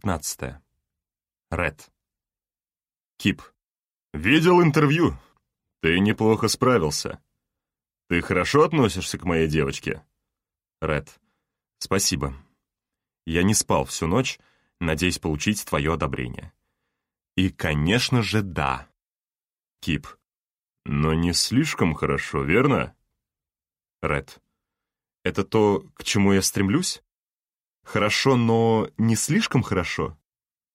Глава 15. Ред. Кип. «Видел интервью. Ты неплохо справился. Ты хорошо относишься к моей девочке?» Ред. «Спасибо. Я не спал всю ночь, надеясь получить твое одобрение». И, конечно же, да. Кип. «Но не слишком хорошо, верно?» Ред. «Это то, к чему я стремлюсь?» Хорошо, но не слишком хорошо.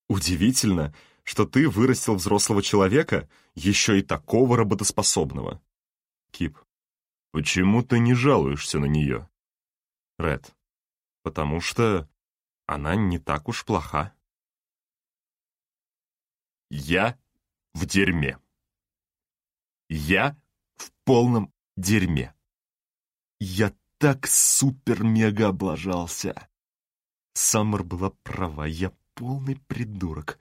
Удивительно, что ты вырастил взрослого человека, еще и такого работоспособного. Кип. Почему ты не жалуешься на нее? Ред. Потому что она не так уж плоха. Я в дерьме. Я в полном дерьме. Я так супер-мега облажался. Саммер была права, я полный придурок,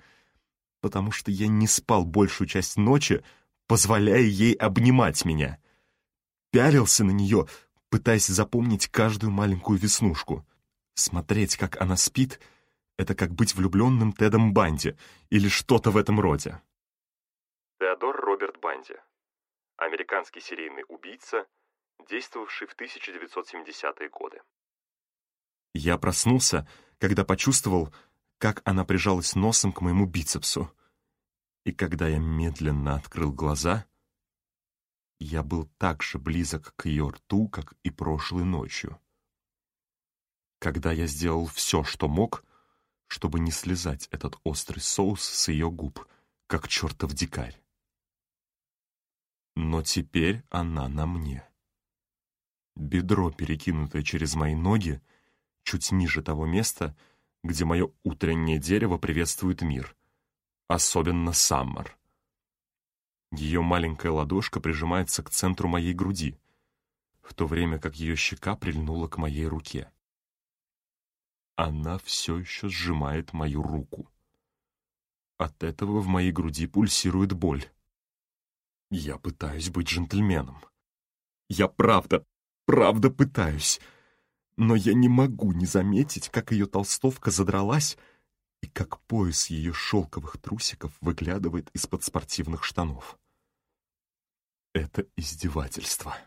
потому что я не спал большую часть ночи, позволяя ей обнимать меня. Пялился на нее, пытаясь запомнить каждую маленькую веснушку. Смотреть, как она спит, это как быть влюбленным Тедом Банди или что-то в этом роде. Теодор Роберт Банди. Американский серийный убийца, действовавший в 1970-е годы. Я проснулся, когда почувствовал, как она прижалась носом к моему бицепсу. И когда я медленно открыл глаза, я был так же близок к ее рту, как и прошлой ночью. Когда я сделал все, что мог, чтобы не слезать этот острый соус с ее губ, как чертов дикарь. Но теперь она на мне. Бедро, перекинутое через мои ноги, чуть ниже того места, где мое утреннее дерево приветствует мир, особенно Саммер. Ее маленькая ладошка прижимается к центру моей груди, в то время как ее щека прильнула к моей руке. Она все еще сжимает мою руку. От этого в моей груди пульсирует боль. Я пытаюсь быть джентльменом. Я правда, правда пытаюсь но я не могу не заметить, как ее толстовка задралась и как пояс ее шелковых трусиков выглядывает из-под спортивных штанов. Это издевательство.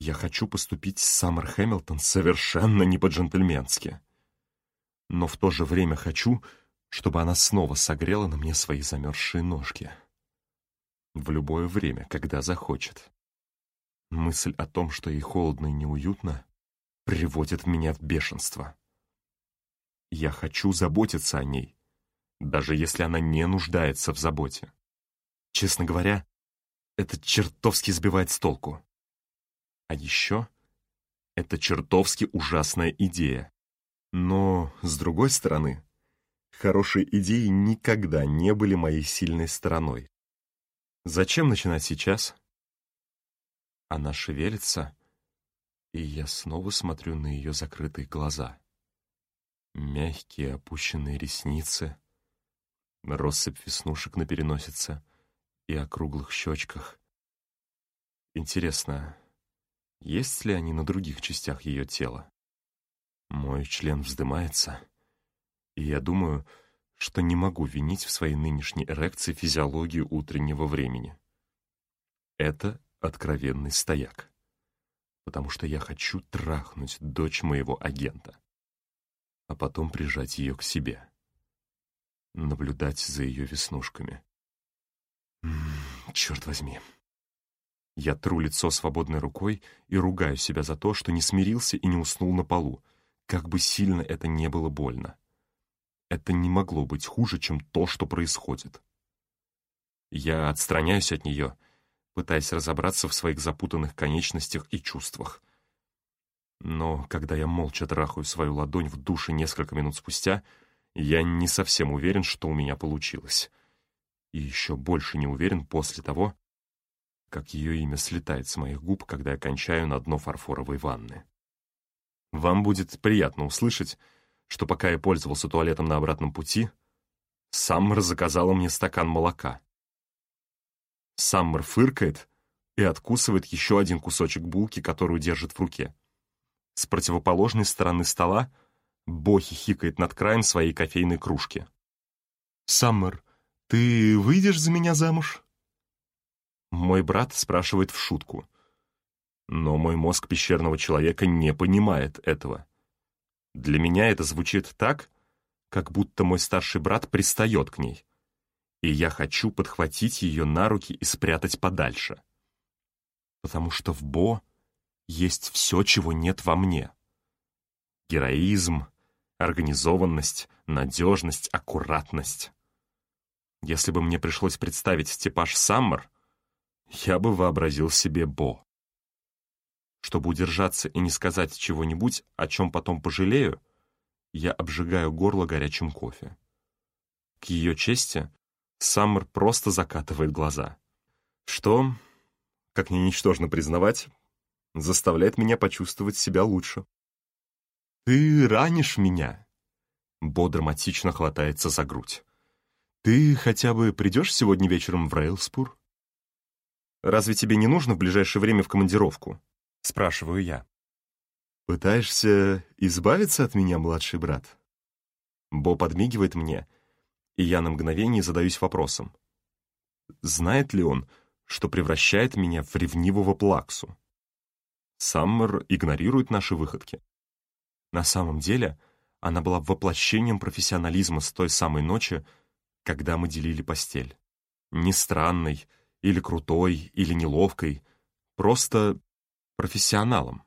Я хочу поступить с Саммер Хэмилтон совершенно не по-джентльменски. Но в то же время хочу, чтобы она снова согрела на мне свои замерзшие ножки. В любое время, когда захочет. Мысль о том, что ей холодно и неуютно, приводит меня в бешенство. Я хочу заботиться о ней, даже если она не нуждается в заботе. Честно говоря, это чертовски сбивает с толку. А еще это чертовски ужасная идея. Но, с другой стороны, хорошие идеи никогда не были моей сильной стороной. Зачем начинать сейчас? Она шевелится, и я снова смотрю на ее закрытые глаза. Мягкие опущенные ресницы, россыпь веснушек на переносице и округлых щечках. Интересно, есть ли они на других частях ее тела? Мой член вздымается, и я думаю, что не могу винить в своей нынешней эрекции физиологию утреннего времени. Это откровенный стояк потому что я хочу трахнуть дочь моего агента, а потом прижать ее к себе, наблюдать за ее веснушками. М -м, черт возьми. Я тру лицо свободной рукой и ругаю себя за то, что не смирился и не уснул на полу, как бы сильно это не было больно. Это не могло быть хуже, чем то, что происходит. Я отстраняюсь от нее — пытаясь разобраться в своих запутанных конечностях и чувствах. Но когда я молча трахаю свою ладонь в душе несколько минут спустя, я не совсем уверен, что у меня получилось. И еще больше не уверен после того, как ее имя слетает с моих губ, когда я кончаю на дно фарфоровой ванны. Вам будет приятно услышать, что пока я пользовался туалетом на обратном пути, Саммер заказала мне стакан молока. Саммер фыркает и откусывает еще один кусочек булки, которую держит в руке. С противоположной стороны стола Бо хихикает над краем своей кофейной кружки. «Саммер, ты выйдешь за меня замуж?» Мой брат спрашивает в шутку. Но мой мозг пещерного человека не понимает этого. Для меня это звучит так, как будто мой старший брат пристает к ней. И я хочу подхватить ее на руки и спрятать подальше. Потому что в Бо есть все, чего нет во мне. Героизм, организованность, надежность, аккуратность. Если бы мне пришлось представить Степаш Саммер, я бы вообразил себе Бо. Чтобы удержаться и не сказать чего-нибудь, о чем потом пожалею, я обжигаю горло горячим кофе. К ее чести, Саммер просто закатывает глаза. Что, как не ничтожно признавать, заставляет меня почувствовать себя лучше. «Ты ранишь меня?» Бо драматично хватается за грудь. «Ты хотя бы придешь сегодня вечером в Рейлспур?» «Разве тебе не нужно в ближайшее время в командировку?» — спрашиваю я. «Пытаешься избавиться от меня, младший брат?» Бо подмигивает мне, и я на мгновение задаюсь вопросом. Знает ли он, что превращает меня в ревнивого плаксу? Саммер игнорирует наши выходки. На самом деле, она была воплощением профессионализма с той самой ночи, когда мы делили постель. Не странной, или крутой, или неловкой, просто профессионалом.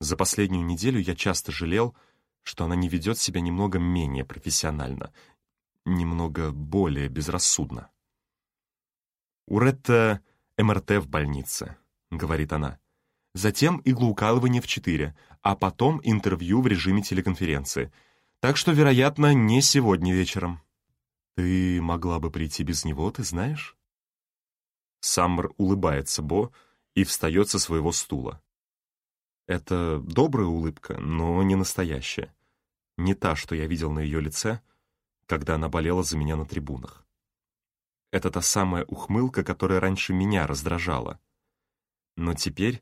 За последнюю неделю я часто жалел, что она не ведет себя немного менее профессионально, немного более безрассудно. «У Ретта МРТ в больнице», — говорит она затем иглоукалывание в 4, а потом интервью в режиме телеконференции. Так что, вероятно, не сегодня вечером. Ты могла бы прийти без него, ты знаешь? Саммер улыбается Бо и встает со своего стула. Это добрая улыбка, но не настоящая. Не та, что я видел на ее лице, когда она болела за меня на трибунах. Это та самая ухмылка, которая раньше меня раздражала. Но теперь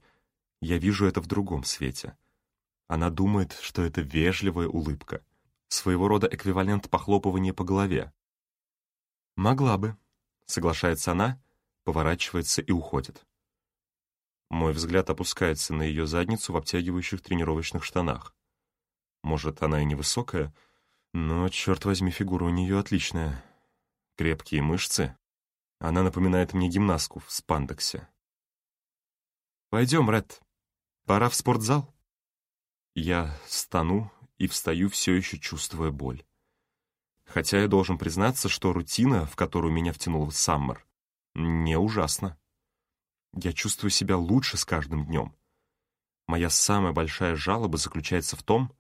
я вижу это в другом свете. Она думает, что это вежливая улыбка, своего рода эквивалент похлопывания по голове. «Могла бы», — соглашается она, поворачивается и уходит. Мой взгляд опускается на ее задницу в обтягивающих тренировочных штанах. Может, она и невысокая, но, черт возьми, фигура у нее отличная. Крепкие мышцы. Она напоминает мне гимнастку в спандексе. «Пойдем, Ред», Пора в спортзал. Я стану и встаю, все еще чувствуя боль. Хотя я должен признаться, что рутина, в которую меня втянул Саммер, не ужасна. Я чувствую себя лучше с каждым днем. Моя самая большая жалоба заключается в том,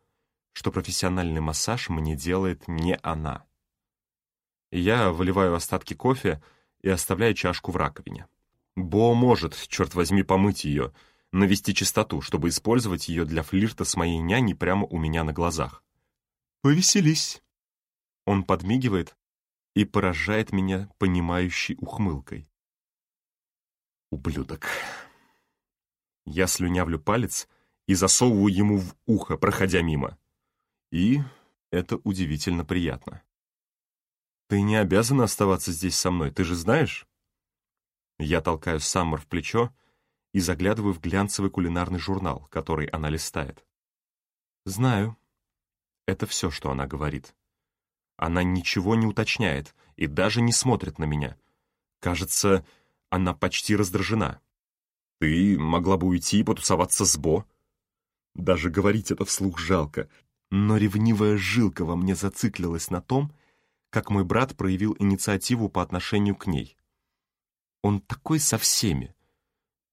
что профессиональный массаж мне делает не она. Я выливаю остатки кофе и оставляю чашку в раковине. Бо может, черт возьми, помыть ее — навести чистоту, чтобы использовать ее для флирта с моей няней прямо у меня на глазах. «Повеселись!» Он подмигивает и поражает меня понимающей ухмылкой. Ублюдок. Я слюнявлю палец и засовываю ему в ухо, проходя мимо. И это удивительно приятно. «Ты не обязана оставаться здесь со мной, ты же знаешь?» Я толкаю Саммер в плечо, и заглядываю в глянцевый кулинарный журнал, который она листает. «Знаю». Это все, что она говорит. Она ничего не уточняет и даже не смотрит на меня. Кажется, она почти раздражена. «Ты могла бы уйти и потусоваться с Бо?» Даже говорить это вслух жалко, но ревнивая жилка во мне зациклилась на том, как мой брат проявил инициативу по отношению к ней. Он такой со всеми,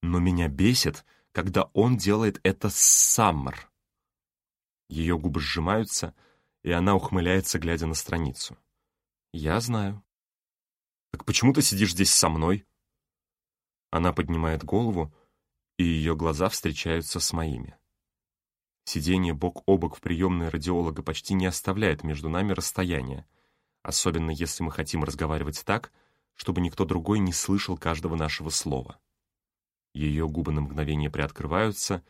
но меня бесит, когда он делает это с Саммер. Ее губы сжимаются, и она ухмыляется, глядя на страницу. Я знаю. Так почему ты сидишь здесь со мной? Она поднимает голову, и ее глаза встречаются с моими. Сидение бок о бок в приемной радиолога почти не оставляет между нами расстояния, особенно если мы хотим разговаривать так, чтобы никто другой не слышал каждого нашего слова. Ее губы на мгновение приоткрываются,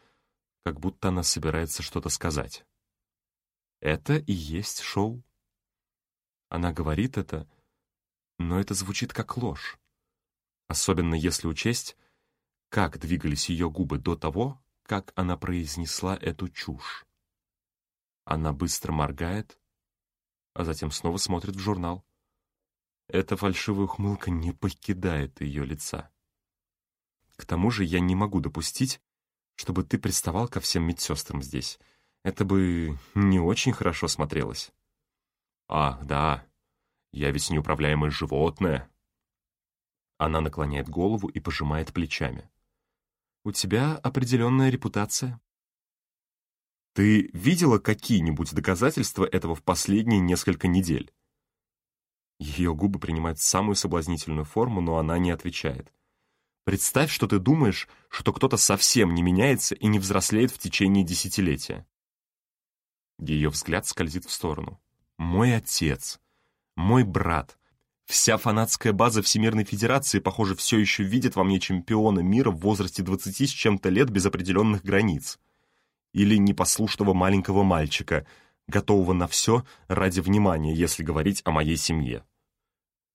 как будто она собирается что-то сказать. Это и есть шоу. Она говорит это, но это звучит как ложь. Особенно если учесть, как двигались ее губы до того, как она произнесла эту чушь. Она быстро моргает, а затем снова смотрит в журнал. Эта фальшивая ухмылка не покидает ее лица. К тому же я не могу допустить, чтобы ты приставал ко всем медсестрам здесь. Это бы не очень хорошо смотрелось. Ах, да, я ведь неуправляемое животное. Она наклоняет голову и пожимает плечами. У тебя определенная репутация. Ты видела какие-нибудь доказательства этого в последние несколько недель? Ее губы принимают самую соблазнительную форму, но она не отвечает. Представь, что ты думаешь, что кто-то совсем не меняется и не взрослеет в течение десятилетия. Ее взгляд скользит в сторону. Мой отец, мой брат, вся фанатская база Всемирной Федерации, похоже, все еще видит во мне чемпиона мира в возрасте 20 с чем-то лет без определенных границ или непослушного маленького мальчика, готового на все ради внимания, если говорить о моей семье.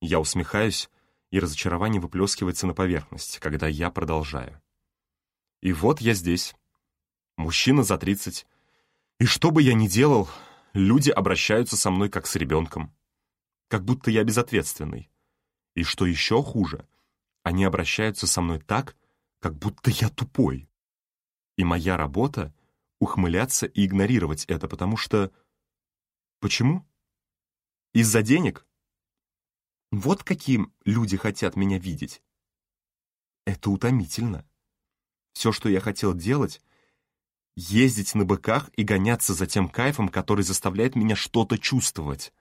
Я усмехаюсь, и разочарование выплескивается на поверхность, когда я продолжаю. И вот я здесь, мужчина за 30, и что бы я ни делал, люди обращаются со мной как с ребенком, как будто я безответственный. И что еще хуже, они обращаются со мной так, как будто я тупой. И моя работа ухмыляться и игнорировать это, потому что... Почему? Из-за денег? Вот каким люди хотят меня видеть. Это утомительно. Все, что я хотел делать, ездить на быках и гоняться за тем кайфом, который заставляет меня что-то чувствовать.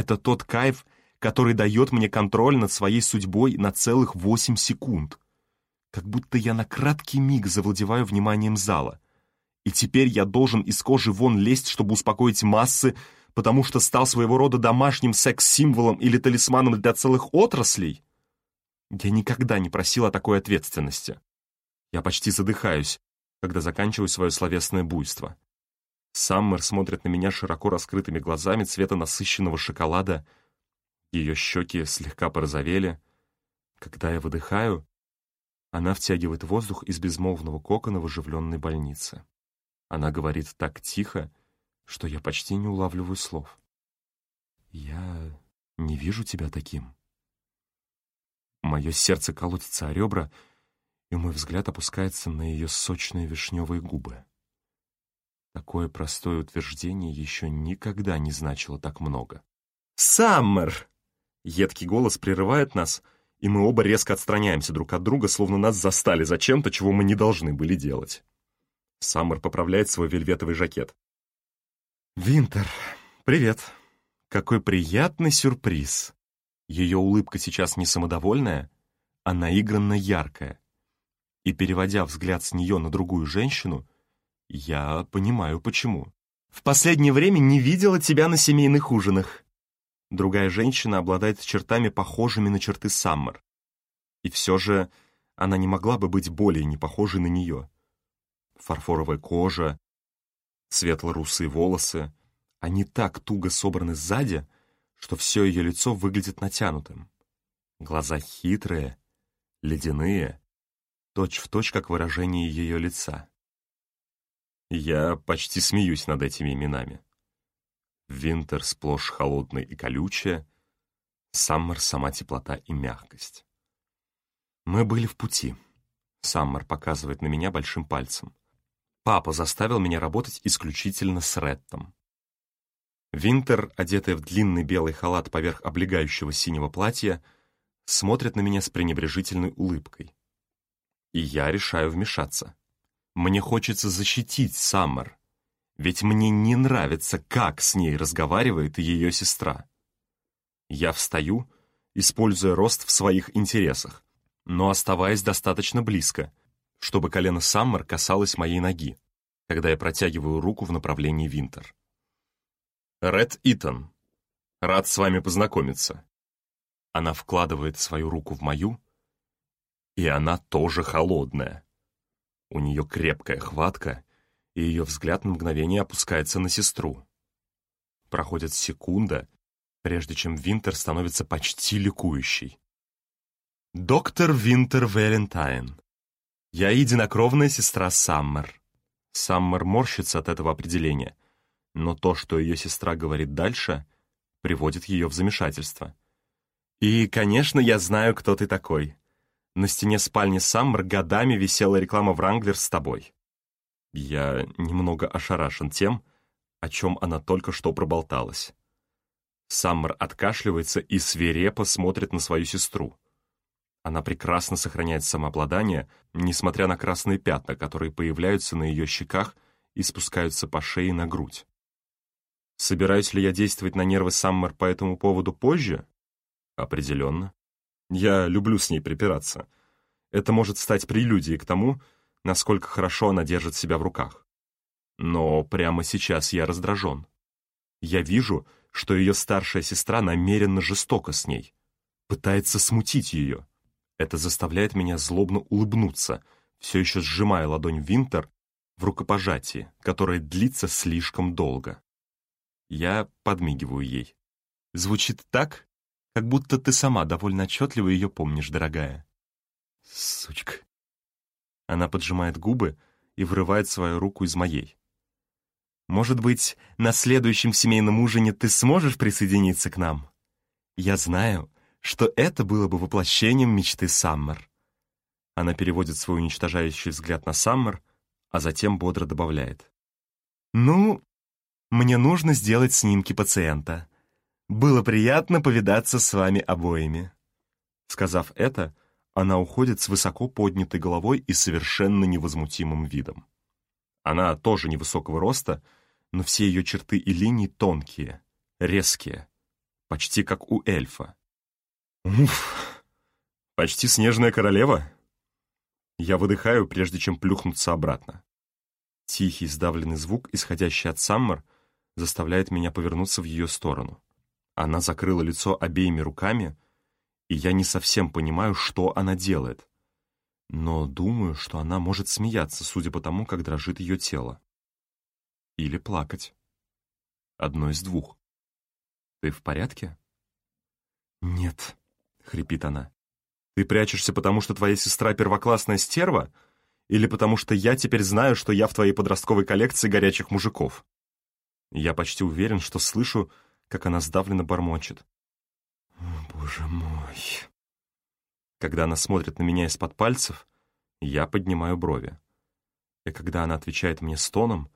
Это тот кайф, который дает мне контроль над своей судьбой на целых восемь секунд. Как будто я на краткий миг завладеваю вниманием зала — и теперь я должен из кожи вон лезть, чтобы успокоить массы, потому что стал своего рода домашним секс-символом или талисманом для целых отраслей? Я никогда не просил о такой ответственности. Я почти задыхаюсь, когда заканчиваю свое словесное буйство. Саммер смотрит на меня широко раскрытыми глазами цвета насыщенного шоколада. Ее щеки слегка порозовели. Когда я выдыхаю, она втягивает воздух из безмолвного кокона в оживленной больнице. Она говорит так тихо, что я почти не улавливаю слов. «Я не вижу тебя таким». Мое сердце колотится о ребра, и мой взгляд опускается на ее сочные вишневые губы. Такое простое утверждение еще никогда не значило так много. «Саммер!» Едкий голос прерывает нас, и мы оба резко отстраняемся друг от друга, словно нас застали за чем-то, чего мы не должны были делать. Саммер поправляет свой вельветовый жакет. «Винтер, привет. Какой приятный сюрприз. Ее улыбка сейчас не самодовольная, а наигранно яркая. И переводя взгляд с нее на другую женщину, я понимаю, почему. В последнее время не видела тебя на семейных ужинах. Другая женщина обладает чертами, похожими на черты Саммер. И все же она не могла бы быть более не похожей на нее фарфоровая кожа, светло-русые волосы. Они так туго собраны сзади, что все ее лицо выглядит натянутым. Глаза хитрые, ледяные, точь-в-точь, точь, как выражение ее лица. Я почти смеюсь над этими именами. Винтер сплошь холодный и колючая, Саммер — сама теплота и мягкость. Мы были в пути. Саммер показывает на меня большим пальцем. Папа заставил меня работать исключительно с Реттом. Винтер, одетая в длинный белый халат поверх облегающего синего платья, смотрит на меня с пренебрежительной улыбкой. И я решаю вмешаться. Мне хочется защитить Саммер, ведь мне не нравится, как с ней разговаривает ее сестра. Я встаю, используя рост в своих интересах, но оставаясь достаточно близко, чтобы колено Саммер касалось моей ноги, когда я протягиваю руку в направлении Винтер. «Ред Итан, рад с вами познакомиться». Она вкладывает свою руку в мою, и она тоже холодная. У нее крепкая хватка, и ее взгляд на мгновение опускается на сестру. Проходит секунда, прежде чем Винтер становится почти ликующей. «Доктор Винтер Валентайн. Я единокровная сестра Саммер». Саммер морщится от этого определения, но то, что ее сестра говорит дальше, приводит ее в замешательство. «И, конечно, я знаю, кто ты такой. На стене спальни Саммер годами висела реклама Вранглер с тобой». Я немного ошарашен тем, о чем она только что проболталась. Саммер откашливается и свирепо смотрит на свою сестру. Она прекрасно сохраняет самообладание, несмотря на красные пятна, которые появляются на ее щеках и спускаются по шее на грудь. Собираюсь ли я действовать на нервы Саммер по этому поводу позже? Определенно. Я люблю с ней припираться. Это может стать прелюдией к тому, насколько хорошо она держит себя в руках. Но прямо сейчас я раздражен. Я вижу, что ее старшая сестра намеренно жестока с ней, пытается смутить ее. Это заставляет меня злобно улыбнуться, все еще сжимая ладонь Винтер в рукопожатии, которое длится слишком долго. Я подмигиваю ей. Звучит так, как будто ты сама довольно отчетливо ее помнишь, дорогая. Сучка. Она поджимает губы и вырывает свою руку из моей. Может быть, на следующем семейном ужине ты сможешь присоединиться к нам? Я знаю, что это было бы воплощением мечты Саммер. Она переводит свой уничтожающий взгляд на Саммер, а затем бодро добавляет. «Ну, мне нужно сделать снимки пациента. Было приятно повидаться с вами обоими». Сказав это, она уходит с высоко поднятой головой и совершенно невозмутимым видом. Она тоже невысокого роста, но все ее черты и линии тонкие, резкие, почти как у эльфа. Уф, почти снежная королева. Я выдыхаю, прежде чем плюхнуться обратно. Тихий сдавленный звук, исходящий от Саммер, заставляет меня повернуться в ее сторону. Она закрыла лицо обеими руками, и я не совсем понимаю, что она делает. Но думаю, что она может смеяться, судя по тому, как дрожит ее тело или плакать. Одно из двух. «Ты в порядке?» «Нет», — хрипит она. «Ты прячешься, потому что твоя сестра первоклассная стерва? Или потому что я теперь знаю, что я в твоей подростковой коллекции горячих мужиков?» Я почти уверен, что слышу, как она сдавленно бормочет. «О, боже мой!» Когда она смотрит на меня из-под пальцев, я поднимаю брови. И когда она отвечает мне стоном,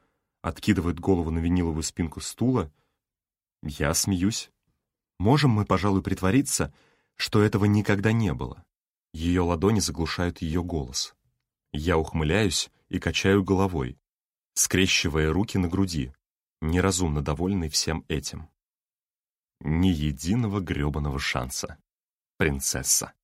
откидывает голову на виниловую спинку стула. Я смеюсь. Можем мы, пожалуй, притвориться, что этого никогда не было. Ее ладони заглушают ее голос. Я ухмыляюсь и качаю головой, скрещивая руки на груди, неразумно довольный всем этим. Ни единого грёбаного шанса, принцесса.